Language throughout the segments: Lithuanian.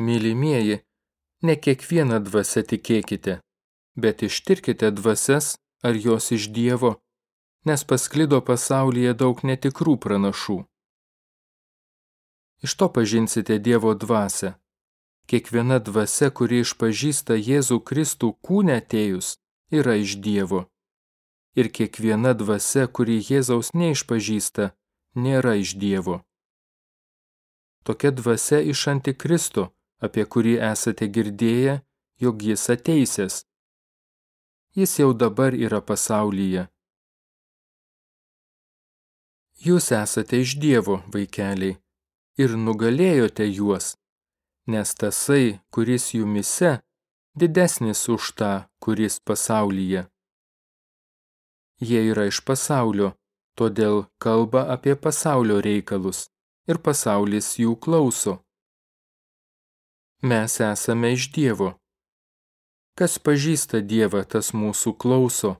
Mylimieji, ne kiekvieną dvasę tikėkite, bet ištirkite dvasias, ar jos iš Dievo, nes pasklido pasaulyje daug netikrų pranašų. Iš to pažinsite Dievo dvasę. Kiekviena dvasia, kuri išpažįsta Jėzų Kristų kūne atėjus, yra iš Dievo. Ir kiekviena dvasia, kuri Jėzaus neišpažįsta, nėra iš Dievo. Tokia dvasia iš antikristo, apie kurį esate girdėję, jog jis ateisės. Jis jau dabar yra pasaulyje. Jūs esate iš Dievo, vaikeliai, ir nugalėjote juos, nes tasai, kuris jumise, didesnis už tą, kuris pasaulyje. Jie yra iš pasaulio, todėl kalba apie pasaulio reikalus ir pasaulis jų klauso. Mes esame iš Dievo. Kas pažįsta Dievą, tas mūsų klauso,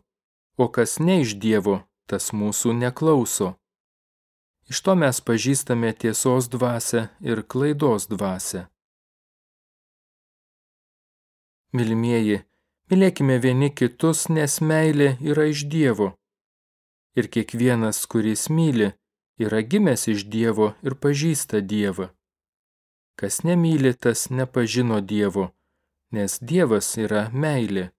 o kas ne iš Dievo, tas mūsų neklauso. Iš to mes pažįstame tiesos dvasę ir klaidos dvasę. Milimieji, mylėkime vieni kitus, nes meilė yra iš Dievo. Ir kiekvienas, kuris myli, yra gimęs iš Dievo ir pažįsta Dievą. Kas nemyli, tas nepažino Dievo, nes Dievas yra meilė.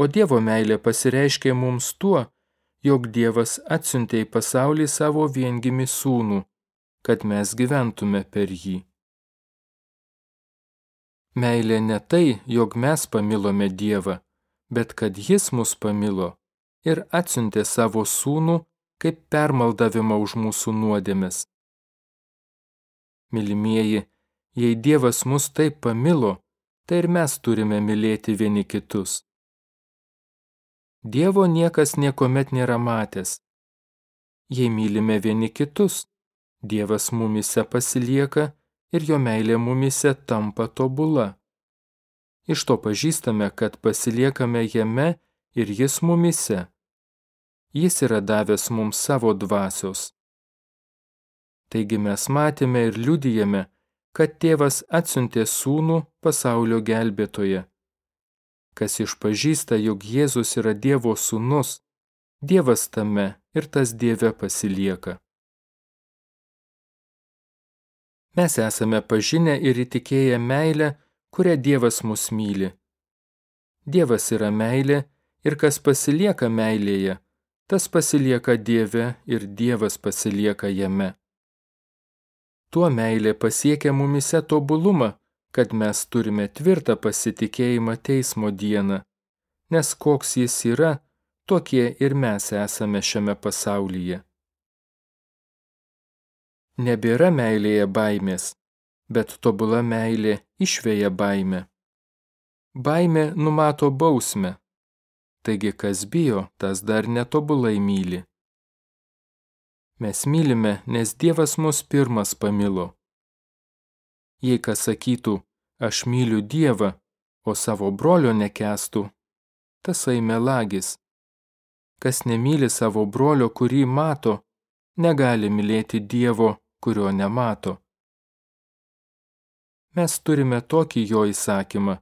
O Dievo meilė pasireiškia mums tuo, jog Dievas atsiuntė į pasaulį savo viengimi sūnų, kad mes gyventume per jį. Meilė ne tai, jog mes pamilome Dievą, bet kad Jis mus pamilo ir atsiuntė savo sūnų kaip permaldavimą už mūsų nuodėmes. Milimieji, jei Dievas mus taip pamilo, tai ir mes turime mylėti vieni kitus. Dievo niekas niekuomet nėra matęs. Jei mylime vieni kitus, Dievas mumise pasilieka ir jo meilė mumise tampa tobula. Iš to pažįstame, kad pasiliekame jame ir jis mumise. Jis yra davęs mums savo dvasios. Taigi mes matėme ir liudijame, kad tėvas atsiuntė sūnų pasaulio gelbėtoje kas išpažįsta, jog Jėzus yra Dievo sūnus, Dievas tame ir tas Dieve pasilieka. Mes esame pažinę ir įtikėję meilę, kurią Dievas mus myli. Dievas yra meilė ir kas pasilieka meilėje, tas pasilieka Dieve ir Dievas pasilieka jame. Tuo meilė pasiekia mumise tobulumą, kad mes turime tvirtą pasitikėjimą teismo dieną, nes koks jis yra, tokie ir mes esame šiame pasaulyje. Nebėra meilėje baimės, bet tobula meilė išvėja baimę. Baimė numato bausmę, taigi kas bijo, tas dar netobulai myli. Mes mylime, nes Dievas mus pirmas pamilo. Jei kas sakytų, aš myliu Dievą, o savo brolio nekestų, tasai melagis. Kas nemyli savo brolio, kurį mato, negali mylėti Dievo, kurio nemato. Mes turime tokį jo įsakymą,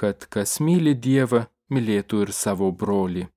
kad kas myli Dievą, mylėtų ir savo brolį.